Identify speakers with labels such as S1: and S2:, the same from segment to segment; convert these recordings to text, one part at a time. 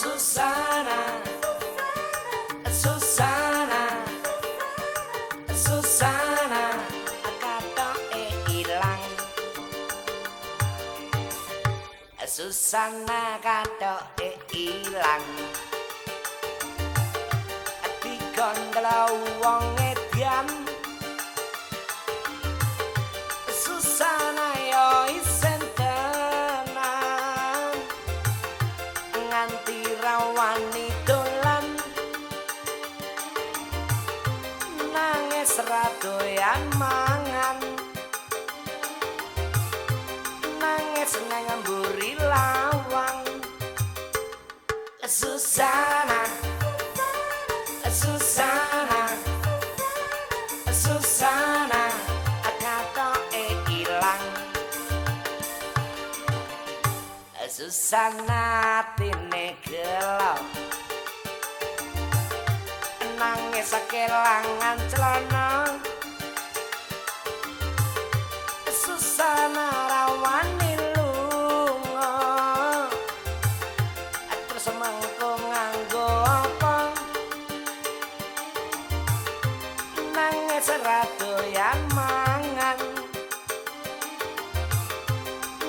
S1: Susana. Susana. Katoke ilang. Katoke ilang. Dikondlo wong nangis radoyan mangan. Nangis nang mburi lawang. Susana Susana Susana katoke ilang. Susana tine gelo nangis kelangan celana. Susana rawani lunga. Terus mengko nganggo apa? Nangis radoyan mangan.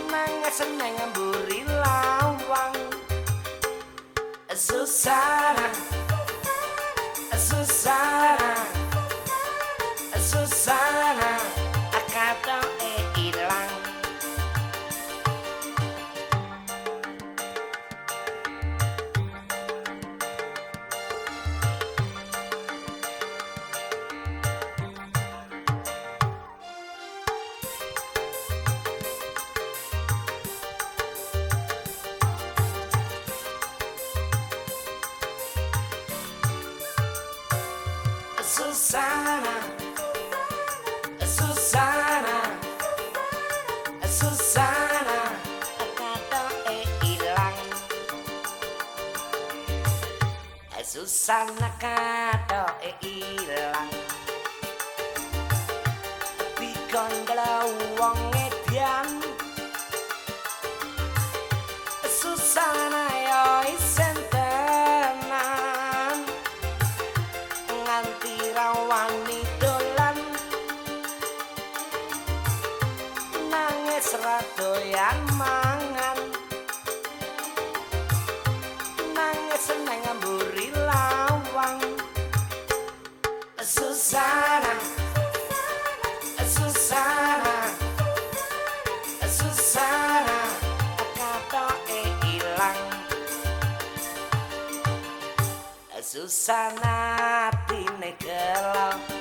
S1: Nangis nang mburi lawang. Susana Susana Susana katoke ilang Susana Susana Susana. Katoke ilang eh, Susana katoke ilang radoyan mangan. Nangis nang mburi lawang. Susana Susana Susana katoke ilang. Susana tine gelo